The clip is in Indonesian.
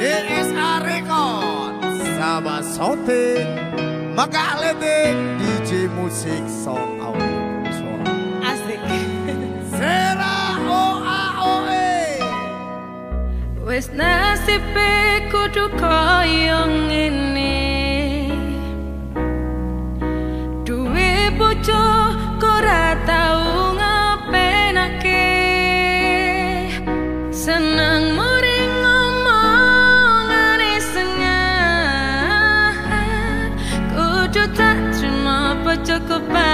DSA Record Sama Sote Megah Letik DJ Musik Song Awe Suara Asik. Sera OAOE Wis nasib kudu koyong ini. Duwe bojo kora tau ngapenake. Senang Look a.